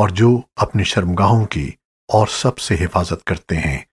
और जो अपनी शर्मगाहों की और सबसे हिफाजत करते हैं।